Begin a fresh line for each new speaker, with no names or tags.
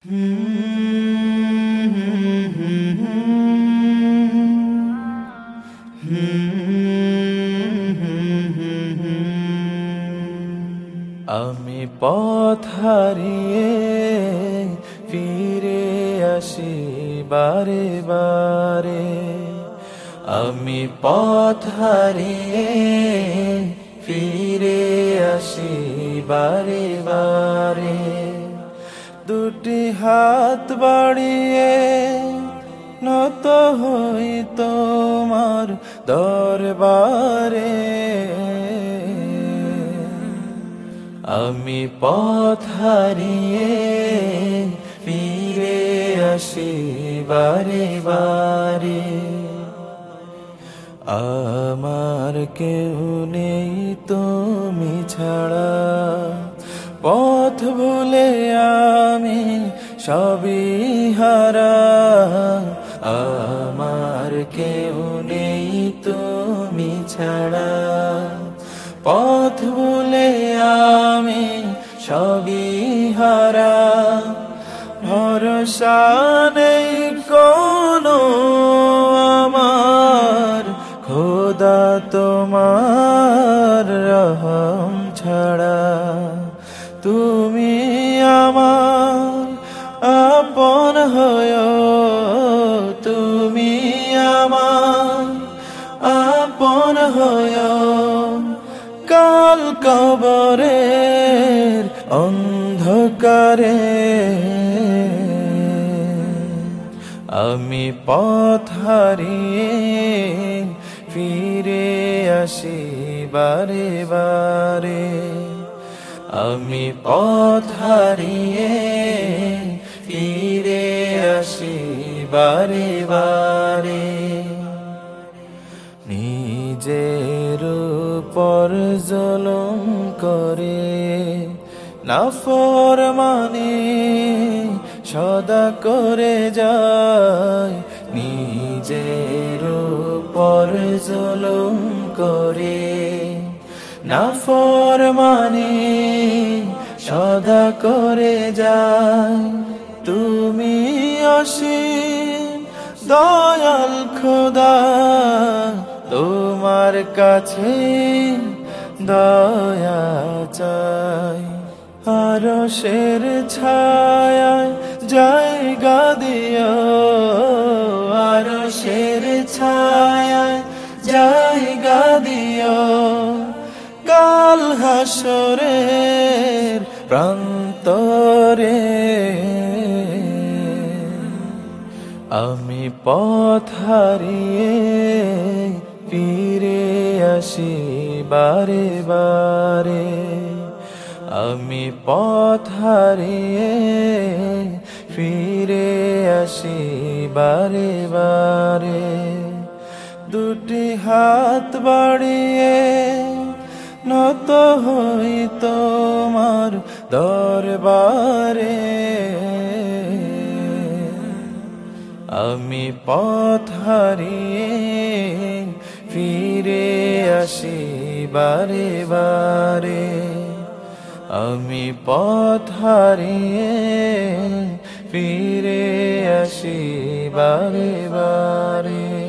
আমি পথ হারিয়ে ফিরে আসি বারে বারে। আমি পথ হারিয়ে ফিরে আসি বারে বারে। দুটি হাত বাড়িয়ে নত হই তোমার দরবারে। আমি পথ হারিয়ে ফিরে আসি বারে বারে। আমার কেউ নেই তুমি ছাড়া। সবই হারা, আমার কেউ নেই তুমি ছাড়া। পথ ভুলে আমি সবই হারা, ভরসা নেই কোনো আমার। খোদা তোমার রহম ছাড়া। তুমি হয় তুমি আমার আপন হয় কাল কবরের অন্ধকারে। আমি পথ হারিয়ে ফিরে আসি বারে বারে। আমি পথ হারিয়ে ফিরে বারে বারে নিজের উপর জলম করে নাফর মানে সদা করে যায়। নিজের উপর জলম করে নাফর মানে সদা করে যায়। তুমি অসীম দয়াল খোদা, তোমার কাছে দয়া চাই। আরও শের ছায় জায়গা দিও আরও শের ছায় জায়গা দিও। কাল হাসরের প্রান্তরে আমি পথ হারিয়ে ফিরে আসি বারে বারে। আমি পথ হারিয়ে ফিরে আসি বারে বারে। দুটি হাত বাড়িয়ে নত হই তোমার দরবারে। আমি পথ হারিয়ে ফিরে আসি বারে বারে। আমি পথ হারিয়ে ফিরে আসি বারে বারে।